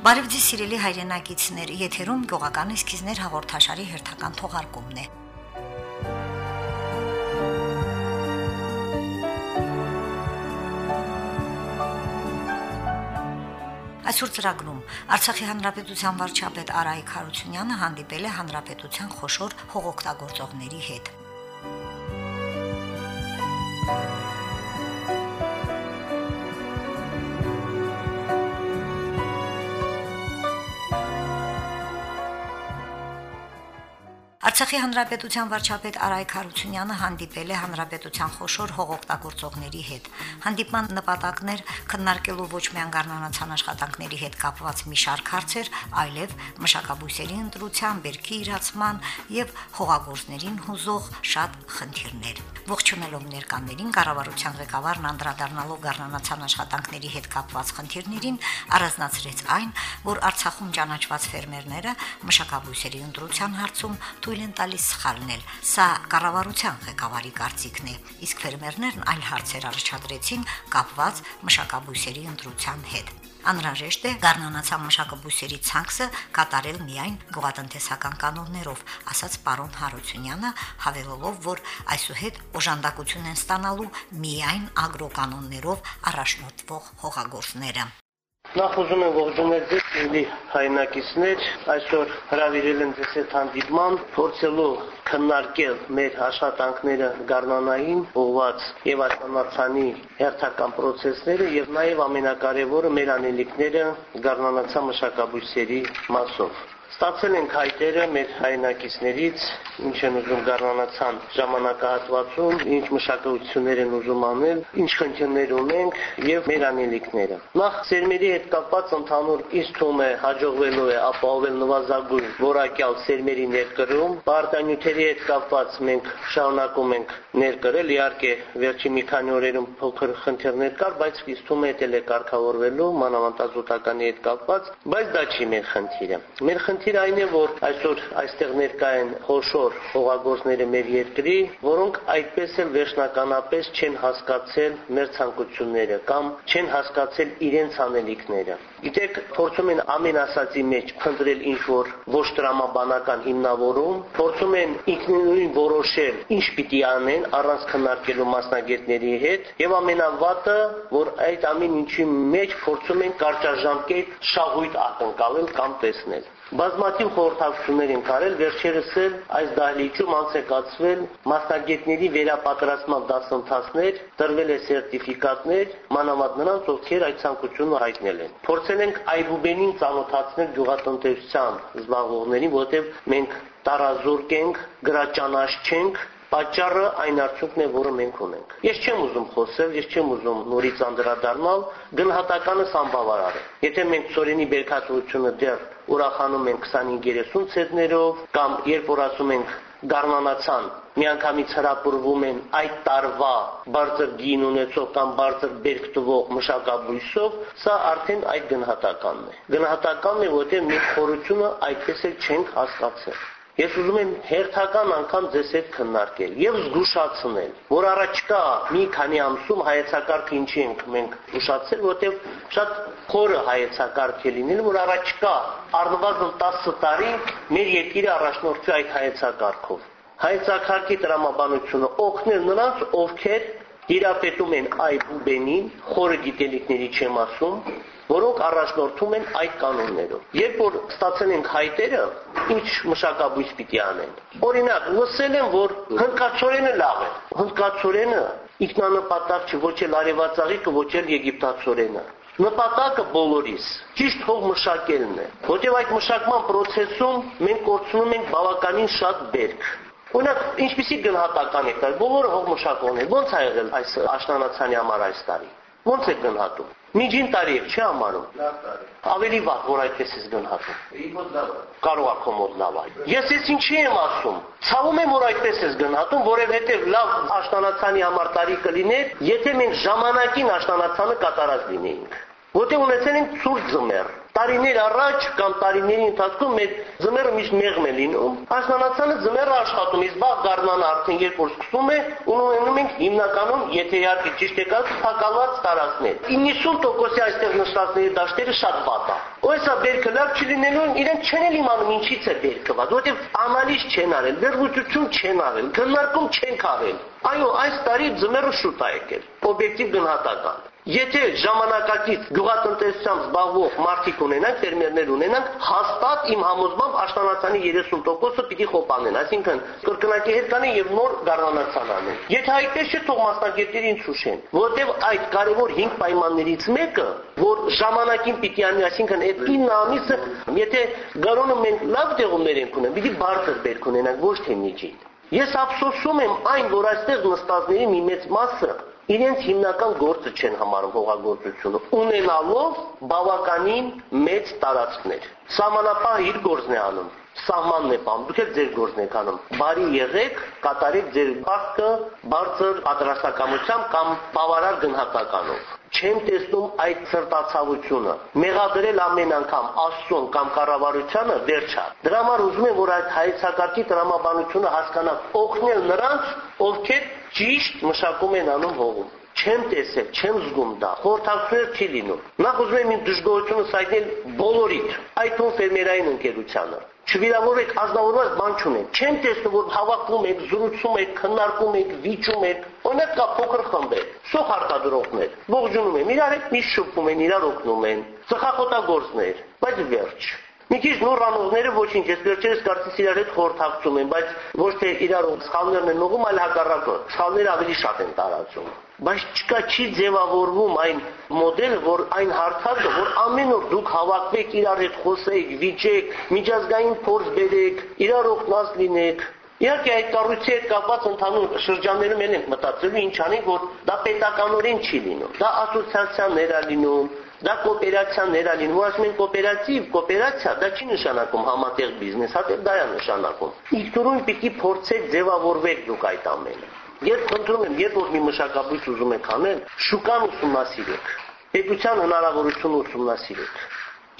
Բարև ձեզ սիրելի հայրենակիցներ, եթերում գյուղական էսքիզներ հաղորդաշարի հերթական թողարկումն է։ Այսօր ծրագրում Արցախի հանրապետության վարչապետ Արայիկ Հարությունյանը հանդիպել է հանրապետության խոշոր հողօգտագործողների հետ։ Արցախի հանրապետության վարչապետ Արայք Հարությունյանը հանդիպել է հանրապետության խոշոր հողօգտագործողների հետ։ Հանդիպման նպատակն էր քննարկելու ոչ միայն գառնանացան աշխատանքների հետ կապված մի շարք հարցեր, այլև մշակաբույսերի ընտրության, բերքի իրացման եւ հողագործներին հուզող շատ խնդիրներ։ Ողջունելով ներկաներին կառավարության ղեկավարն անդրադառնալով գառնանացան աշխատանքների հետ կապված խնդիրներին, առանձնացրեց այն, որ Արցախում ճանաչված ֆերմերները մշակաբույսերի ընտրության հարցում թույլ են տալիս սխալնել։ Սա կառավարության ղեկավարի կարծիքն է, իսկ ֆերմերներն այլ հարցեր առաջադրեցին կապված մշակաբույսերի ընտրության հետ։ Անհրաժեշտ է գառնանացան մշակաբույսերի ցանքսը կատարել միայն գյուղատնտեսական կանոններով, ասաց պարոն Հարությունյանը, հավելելով, որ այսուհետ օժանդակություն են ստանալու միայն ագրոկանոններով առաջնորդվող հողագործները։ Նախ ուզում եմ ողջունել ձեզ իլի հայնակիցներ, այսօր հրավիրել եմ ձեզ այդ հանդիպման, փորձելու քննարկել մեր աշխատանքները գառնանային ուղված եւ աշնանացանի հերթական process-ները եւ նաեւ ամենակարևորը մեր անելիքները գառնանացան մշակաբույսերի մասով։ Ստացել ենք հայտերը մեր հայնակիցներից, ինչ են ուզում գառնանացան ժամանակահատվածում, ինչ մշակություններ են ուզում անել, ինչ խնդիրներ ունենք եւ մեր անելիքները։ Նախ սերմերի հետ կապված ընդհանուր ինձ թվում է հաջողվելու է ապահովել նվազագույն որակյալ սերմերի ներկրում։ Պարտանյութերի հետ կապված մենք շարունակում ենք ներկրել, իհարկե վերջի մի քանի օրերում փոքր խնդիրներ կար, բայց ինձ թվում է դա կարգավորվելու մանավանդազոտականի հետ կապված, բայց դա չի մեր խնդիրը։ Մեր խնդիրը խնդիրը այն է, որ այսօր այստեղ ներկա են խոշոր հողագործները մեր երկրի, որոնք այդպես էլ վերջնականապես չեն հասկացել մեր ցանկությունները կամ չեն հասկացել իրենց անելիքները։ Գիտեք, փորձում են ամեն ասացի մեջ փնտրել ինչ որ ոչ տրամաբանական հիմնավորում, փորձում են ինքնուրույն որոշել ինչ պիտի անեն առանց քննարկելու մասնագետների հետ, եւ ամենավատը, որ այդ ամեն ինչի մեջ փորձում են կարճաժամկետ շահույթ ակնկալել կամ տեսնել։ Բազմաթիվ խորհրդակցություններ են կարել, վերջերս էլ այս դահլիճում անցեկացվել մասնագետների վերապատրաստման դասընթացներ, տրվել է սերտիֆիկատներ, մանավանդ նրանց, ովքեր այդ ցանկությունը հայտնել են։ Փորձել ենք այբուբենին ծանոթացնել գյուղատնտեսության զբաղվողներին, որտեղ մենք տարազուրկ ենք, գրաճանաշ չենք, Պատճառը այն արդյունքն է, որը մենք ունենք։ Ես չեմ ուզում խոսել, ես չեմ ուզում նորից անդրադառնալ, գնահատականը սամբավարար է։ Եթե մենք ծորենի բերքատվությունը դեռ ուրախանում ենք 25-30 ցետներով կամ երբ որ ասում ենք գառնանացան միանգամից հրապուրվում են այդ տարվա բարձր գին ունեցող կամ բարձր բերք տվող մշակաբույսով, սա արդեն այդ գնահատականն է։ Գնահատականն է, որտեղ մենք խորությունը այդպես էլ չենք հասկացել։ Ես ուզում եմ հերթական անգամ ձեզ հետ քննարկել եւ զգուշացնել, որ առաջկա մի քանի ամսում հայեցակարգը ինչի ենք մենք զգուշացել, որտեղ շատ խորը հայեցակարգ է լինել, որ առաջկա առնվազն 10 տարի մեր երկիրը առաջնորդվի այդ հայեցակարգով։ Հայեցակարգի տրամաբանությունը օգնել նրանց, ովքեր դիրապետում են այբուբենին, խորը գիտելիքների չեմ ասում, որոնք առաջնորդում են այդ կանոններով։ Երբ որ ստացել ենք հայտերը, ինչ մշակաբույս պիտի անեն։ Օրինակ, լսել եմ, որ հնդկացորենը լավ է։ Հնդկացորենը ինքնանպատակ չի ոչ էլ արևածաղիկը, ոչ էլ եգիպտացորենը։ Նպատակը բոլորիս ճիշտ հող մշակելն է, որտեղ այդ մշակման process-ում մենք կորցնում ենք բավականին շատ բերք։ Օրինակ, ինչպիսի գնահատական եք տալ, բոլորը հող մշակողներ, ոնց ա եղել այս աշնանացանի համար այս տարի։ Ոնց եք գնահատում։ Միջին տարի եք չի համարում։ Ավելի վաղ որ այդպես ես գնահատում։ Կարող է կոմոդ լավ այ։ Ես ես ինչի եմ ասում։ Ցավում եմ որ այդպես ես գնահատում, որովհետև լավ աշտանացանի համար տարի կլիներ, եթե մենք ժամանակին աշտանացանը կատարած լինեինք։ Որտեղ ունեցել ենք ցուրտ ձմեռ, տարիներ առաջ կամ տարիների ընթացքում մեր ձմեռը միշտ մեղմ է լինում։ Աշնանացանը ձմեռը աշխատում, իսկ բաղ գարնանը արդեն երբ որ սկսում է, ունենում ենք հիմնականում, եթե իհարկե ճիշտ է կաց, փակալված տարածքներ։ 90%-ի այստեղ նստածների դաշտերը շատ վատ է։ Oysa բերքը լավ չլինելու իրենք չեն էլ իմանում ինչից է բերքը վատ, որովհետև անալիզ չեն արել, վերլուծություն չեն արել, քննարկում չեն արել։ Այո, այս տարի ձմեռը շուտ է եկել։ Օբյեկտիվ գնահատական։ Եթե ժամանակակից գյուղատնտեսությամբ զբաղվող մարդիկ ունենանք, ֆերմերներ ունենանք, հաստատ իմ համոզմամբ աշտանացանի 30%-ը պիտի խոպանեն, այսինքն կրկնակի հետ կանեն եւ նոր գառնանացան անեն։ Եթե այդպես չէ, թող մասնագետերին ցուշեն, որովհետեւ այդ կարևոր 5 պայմաններից մեկը, որ ժամանակին պիտի անի, այսինքն այդ 9 ամիսը, եթե գարոնը մենք լավ տեղումներ ենք ունեն, պիտի բարձր բերք ունենանք, ոչ թե միջին։ Ես ափսոսում եմ այն, որ այստեղ նստածների մի մեծ մասը իրենց հիմնական գործը չեն համարում հողագործությունը, ունենալով բավականին մեծ տարածքներ։ Սահմանապահը իր գործն է անում, սահմանն է պահում, դուք էլ ձեր գործն եք անում։ Բարի եղեք, կատարեք ձեր բախտը բարձր պատրաստակամությամբ կամ բավարար գնահատականով չեմ տեսնում այդ սրտացավությունը։ Մեղադրել ամեն անգամ Աստծուն կամ կառավարությանը վերջա։ Դրա համար ուզում եմ, որ այդ հայեցակարգի տրամաբանությունը հասկանան, օգնել նրանց, ովքեր ճիշտ մշակում են անում հողում չեմ տեսել, չեմ զգում դա։ Խորհրդակցներ չի լինում։ Նախ ուզում եմ իմ դժգոհությունը սայնել բոլորիդ, այդ թվում ֆերմերային ընկերությանը։ Չվիրավորեք ազնվորված բան չունեք։ Չեմ տեսնում, որ հավաքում եք, զրուցում եք, քննարկում եք, վիճում եք։ Օրինակ կա փոքր խմբեր, սոխ արտադրողներ, ողջունում են, իրար հետ միշտ շփվում են, իրար օգնում են, ծխախոտագործներ, բայց վերջ։ Մի քիչ նոր անողները ոչինչ, ես վերջերս կարծես իրար հետ խորհրդակցում են, բայց ոչ թե իրար սխալներն են ուղում, այլ հակառակը։ Սխալները ավելի շատ են տարածում բայց չկա չի ձևավորվում այն մոդելը, որ այն հարթակը, որ ամեն օր դուք հավաքվեք իրար հետ խոսեք, վիճեք, միջազգային փորձ բերեք, իրար օգնած լինեք, Իհարկե այդ կառույցի հետ կապված ընդհանուր շրջաններում են մտածելու ինչ անենք, որ դա պետականորեն չի լինում։ Դա ասոցիացիաներ է լինում, դա կոոպերացիաներ է լինում։ Ասում են կոոպերատիվ, կոոպերացիա, դա չի նշանակում համատեղ բիզնես, հատե դա է նշանակում։ Իսկ պիտի փորձեք ձևավորվեք դուք այդ ամենը։ Ես խնդրում եմ, երբ որ մի մշակաբույս ուզում եք անել, շուկան ուսումնասիրեք, պետության հնարավորությունը ուսումնասիրեք։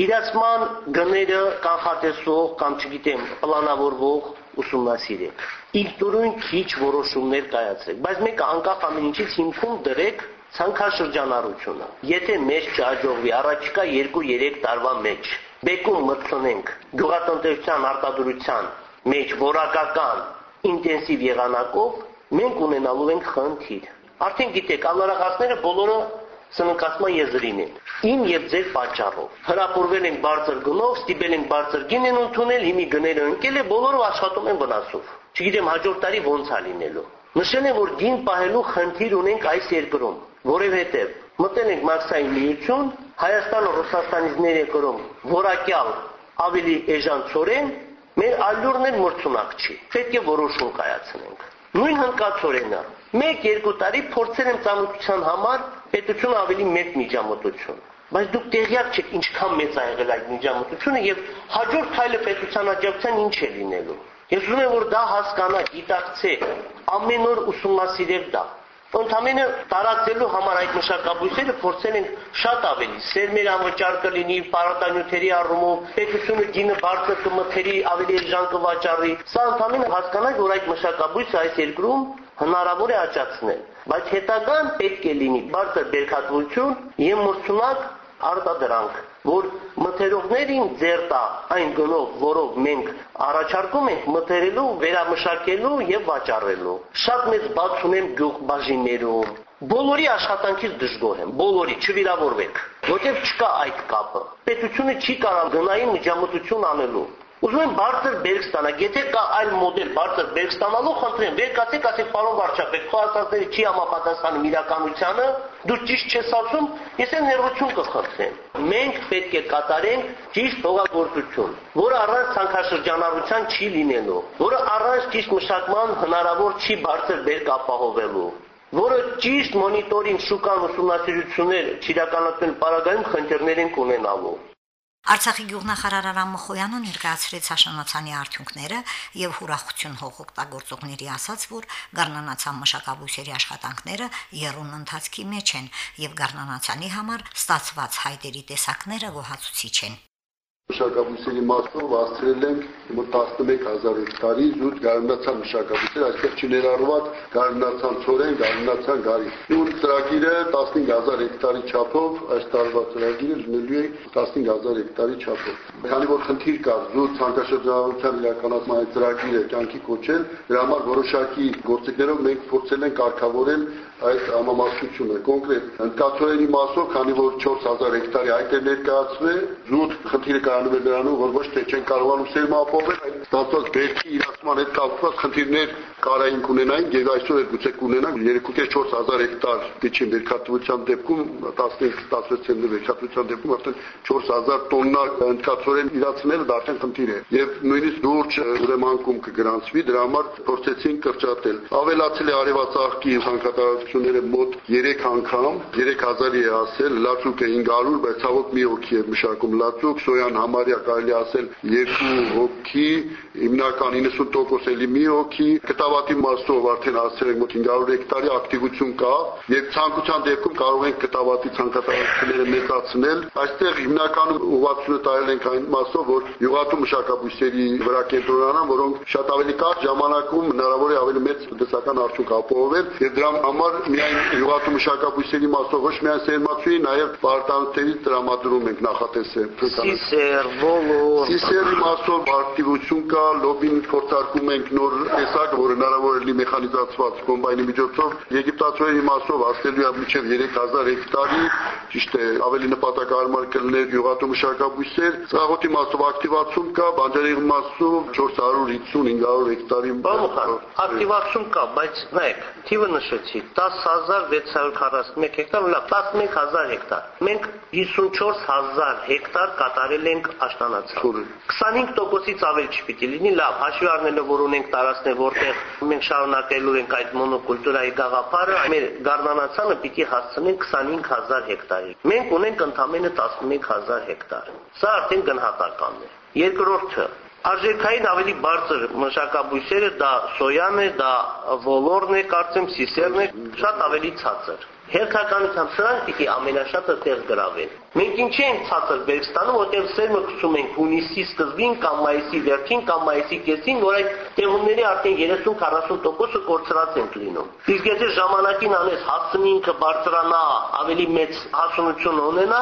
Իրացման գները կանխատեսող կամ չգիտեմ, պլանավորվող ուսումնասիրեք։ Ինքնուրույն քիչ որոշումներ կայացրեք, բայց մեկը անկախ ամեն ինչից հիմքում դրեք ցանկաշրջանառությունը։ Եթե մեզ չհաջողվի առաջիկա 2-3 տարվա մեջ բեկում մտցնենք գյուղատնտեսության արտադրության մեջ որակական ինտենսիվ եղանակով մենք ունենալու ենք խնդիր։ Արդեն գիտեք, անարախացները բոլորը սնկացման եզրին են։ Ին եւ ձեր պատճառով։ Հրապուրվել են բարձր գնով, ստիպել են բարձր գին են ընդունել, հիմի գները ընկել է, բոլորը աշխատում են վնասով։ Չգիտեմ հաջորդ տարի ոնց է լինելու։ Նշել է, որ գին պահելու խնդիր ունենք այս երկրում, որովհետեւ մտել ենք մաքսային միություն, Հայաստանը Ռուսաստանից ներեկրում որակյալ ավելի էժան ծորեն, մեր ալյուրն էլ մրցունակ չի։ Պետք է որոշում կայացնենք։ Նույն հնկացորենը 1-2 տարի փորձել եմ ծանոթության համար պետություն ավելի մեծ միջամտություն բայց դուք տեղյակ չեք ինչքան մեծ է եղել այդ միջամտությունը եւ հաջորդ քայլը պետության աջակցության ինչ է լինելու ես ուզում եմ որ դա հասկանաք գիտակցեք ամեն օր ուսումնասիրեք դա Ընդամենը տարածելու համար այդ մշակաբույսերը փորձել են շատ ավելի. Սերմեր անվճար կլինի, պարատանյութերի առումով, պետությունը գինը բարձր կմթերի, ավելի էժան կվաճառի։ Սա ընդամենը հասկանալ, որ այդ մշակաբույսը այս երկրում հնարավոր է աճացնել, բայց հետագան պետք է լինի բարձր բերքատվություն եւ մրցունակ արտադրանք, որ մթերողներին ձեր տա այն գնով, որով մենք առաջարկում ենք մթերելու, վերամշակելու եւ վաճառելու։ Շատ մեծ բաց ունեմ գյուղ բաժիններում, Բոլորի աշխատանքից դժգոհ եմ, բոլորի չվիրավորվեք, որտեղ չկա այդ կապը։ Պետությունը չի կարող գնային միջամտություն անելու։ Ուզում եմ բարձր բերք ստանալ։ Եթե կա այլ մոդել բարձր բերք ստանալու, խնդրեմ, վեր կացեք, ասեք, պարոն վարչապետ, քո ասածները չի համապատասխանում իրականությանը, դու ճիշտ չես ասում, ես էլ ներողություն կխնդրեմ։ Մենք պետք է կատարենք ճիշտ հողագործություն, որը առանց ցանկաշրջանառության չի լինելու, որը առանց ճիշտ մշակման հնարավոր չի բարձր բերք ապահովելու որը ճիշտ մոնիտորինգ շուկան ուսումնասիրություններ չիրականացնել պարագայում խնդիրներ են ունենալու։ Արցախի գյուղնախարար Արամ Մխոյանը ներկայացրեց հաշնանացանի արդյունքները եւ հուրախություն հողօգտագործողների ասաց, որ գառնանացան մշակաբույսերի աշխատանքները երուն ընթացքի մեջ են եւ գառնանացանի համար ստացված հայտերի տեսակները գոհացուցիչ են։ Մշակաբույսերի մասով հասցրել ենք մոտ 11000 հեկտարի զուտ գարնացան մշակաբույսեր, այսպես չներառված գարնացան ծորեն, գարնացան գարի։ Ու ծրագիրը 15000 հեկտարի չափով, այս տարվա ծրագիրը լինելու է 15000 հեկտարի չափով։ Քանի որ խնդիր կար զուտ ցանկաշրջանառության իրականացման ծրագիրը կյանքի կոչել, դրա համար որոշակի գործիքներով մենք փորձել ենք կարգավորել այդ համամասնությունը կոնկրետ ընկածորենի մասով, քանի որ 4000 հեկտարի այդ է ներկայացվել, զուտ խնդիրը կայանում է նրանում, որ ոչ թե չեն կարողանում սերմը ապահովել, այլ ստացված բերքի իրացման հետ կապված խնդիրներ կարային կունենային եւ այսօր գուցե կունենան 3.4 հեկտար դիչին վերքատվության դեպքում 15-16 ցենտի վերքատվության դեպքում արդեն 4000 տոննա ընկածորեն իրացնելը դա արդեն խնդիր է եւ նույնիսկ լուրջ ուրեմանկում կգրանցվի դրա համար փորձեցին կրճատել ավելացել է արևածաղկի հանքատարածությունները մոտ 3 անգամ 3000-ի է ասել լացուկը 500 բայց ցավոք մի հոգի է մշակում լացուկ սոյան համարյա կարելի ասել 2 հոգի հիմնական 90% էլի մի հոգի կտա Սավատի մասով արդեն հասցրել ենք մոտ 500 հեկտարի ակտիվություն կա եւ ցանկության դեպքում կարող ենք կտավատի ցանկատարությունները մեծացնել։ Այստեղ հիմնականում ուղղությունը տարել ենք այն մասով, որ յուղատու մշակաբույսերի վրա կենտրոնանան, որոնք շատ ավելի կարճ ժամանակում հնարավոր է ավելի մեծ տնտեսական արդյունք ապահովել եւ դրա համար միայն յուղատու մշակաբույսերի մասով ոչ միայն սերմացուի, նաեւ պարտանոթերի տրամադրում ենք նախատեսել։ Սիսեր, բոլոր Սիսերի մասով ակտիվություն կա, լոբին փորձարկում ենք նոր տեսակ, որը հնարավոր է լի մեխանիզացված կոմբայնի միջոցով Եգիպտացիների մասով հասնելու է մինչև 3000 հեկտարի, ճիշտ է, ավելի նպատակարար կլներ յուղատու մշակաբույսեր, ծաղոտի մասով ակտիվացում կա, բանջարեղի մասով 450-500 հեկտարի Բամուխան, ակտիվացում կա, բայց նայեք, թիվը նշեցի 10641 հեկտար, լավ 11000 հեկտար։ Մենք 54000 հեկտար կատարել ենք աշտանացան։ 25%-ից ավել չպիտի լինի, լավ, հաշվի առնելով որ ունենք տարածքներ, որտեղ մենք շարունակելու ենք այդ մոնոկուլտուրայի գաղափարը, մեր գառնանացանը պիտի հասցնենք 25000 հեկտարի։ Մենք ունենք ընդամենը 11000 հեկտար։ Սա արդեն գնահատականն է։ Երկրորդը Արժեքային ավելի բարձր մշակաբույսերը դա սոյան է, դա ոլորն է, կարծեմ սիսերն է, շատ ավելի ցածր։ Հերթականությամբ սրանք պիտի ամենաշատը տեղ գրավեն։ Մենք ինչի ենք ցածր բերք ստանում, որտեղ սերմը գցում ենք հունիսի սկզբին կամ մայիսի վերջին կամ մայիսի կեսին, որ այդ տեղումների արդեն 30-40%-ը կորցրած են լինում։ Իսկ եթե ժամանակին անես հասցնի ինքը բարձրանա, ավելի մեծ հասունություն ունենա,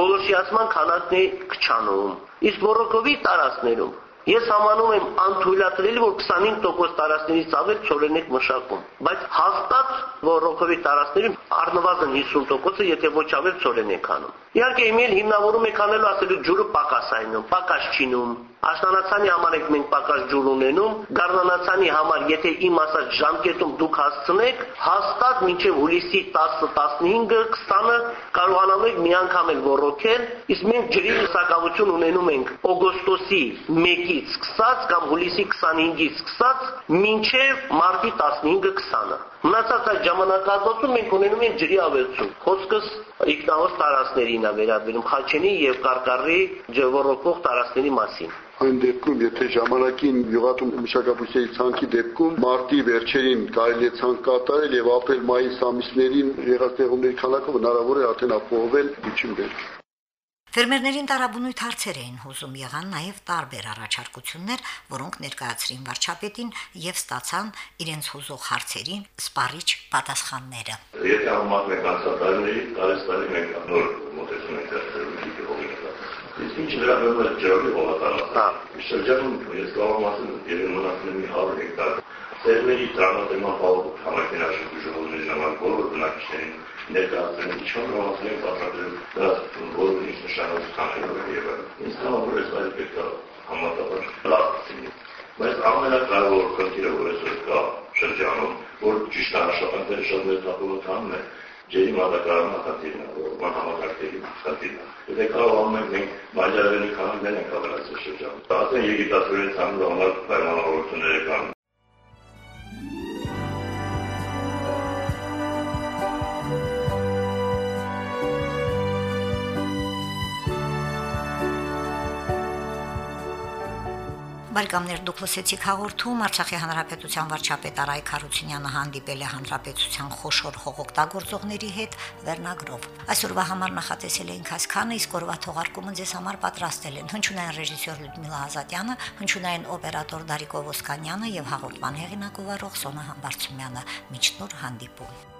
գոլոշիացման քանակն է քչանում։ Իսկ ռոռոկովի տարածքներում Ես համանում եմ անթույլատրելի, որ 25% տարածքներից ավել ծորենեք մշակում, բայց հաստատ որ ռոքովի տարածքներում առնվազն 50%-ը եթե ոչ ավել ծորեն եք անում։ Իհարկե իմել հիմնավորում եք անելու ասելու ջուրը պակաս այնում, պակաս չինում։ Աշնանացանի համար եք մենք պակաս ջուր ունենում, գառնանացանի համար եթե իմ ասած ժամկետում դուք հասցնեք, հաստատ մինչև հուլիսի 10-15-ը 20-ը կարողանալու եք մի անգամ էլ ոռոգել, իսկ մենք ջրի սակավություն ունենում ենք օգոստոսի 1-ից սկսած կամ հուլիսի 25-ից սկսած մինչև մարտի 15-ը 20-ը։ Մնացած այդ ժամանակահատվածում մենք ունենում ենք ջրի ավելցում։ Խոսքս ինքնահոս տարածքներին է վերաբերում Խաչենի եւ Կարկառի ջևորոկող տարածքների մասին այն դեպքում, եթե ժամանակին յուղատու մշակաբույսերի ցանկի դեպքում մարտի վերջերին կարելի է ցանկ կատարել եւ ապրիլ-մայիս ամիսներին եղած տեղումների քանակը հնարավոր է արդեն ապահովել իջին վերջ։ Ֆերմերներին տարաբնույթ հարցեր էին հուզում եղան նաև տարբեր առաջարկություններ, որոնք ներկայացրին վարչապետին եւ ստացան իրենց հուզող հարցերին սպառիչ պատասխանները։ Եթե համարենք անցատարների, տարեստարի մենք նոր մոտեցում ենք հողի Իսկ ինչ վերաբերում է ջրի հողատարածքը, շրջանում ես կարող եմ ասել, երբ մնացել մի 100 հեկտար Սերմերի տրամադրման համակերպաշրջանի ժողովների ժամանակ բոլոր բնակիչներին ներկայացնել իշխան ռոմանսների պատրաստել դրա բոլոր ինչ նշանակություններով եւ ինձ համար այս այլ պետք է համատավար լավ բայց ամենակարևոր խնդիրը որ այսօր կա շրջանում որ ճիշտ աշխատանքները շատ մեծ ապահովության է ջերի մատակարարման խնդիրն է, որ համակարգերի խնդիրն է։ Եթե կարողանում ենք մենք բաժարելի քանակներ ենք ավելացել շրջանում։ Ասեն եգիպտացորեն ցանկը համար պայմանավորություններ կան Բարգամներ դուք լսեցիք հաղորդում Արցախի հանրապետության վարչապետ Արայք Խարությունյանը հանդիպել է հանրապետության խոշոր հողօգտագործողների հետ վերնագրով։ Այսօրվա համար նախատեսել էինք հասկանը, իսկ օրվա թողարկումը ձեզ համար պատրաստել են հնչյունային ռեժիսոր Լյուդմիլա Ազատյանը, հնչյունային օպերատոր Դարիկ Օվոսկանյանը եւ հաղորդման հեղինակ ով Սոնա Համբարձումյանը։ Միջնոր հանդիպում։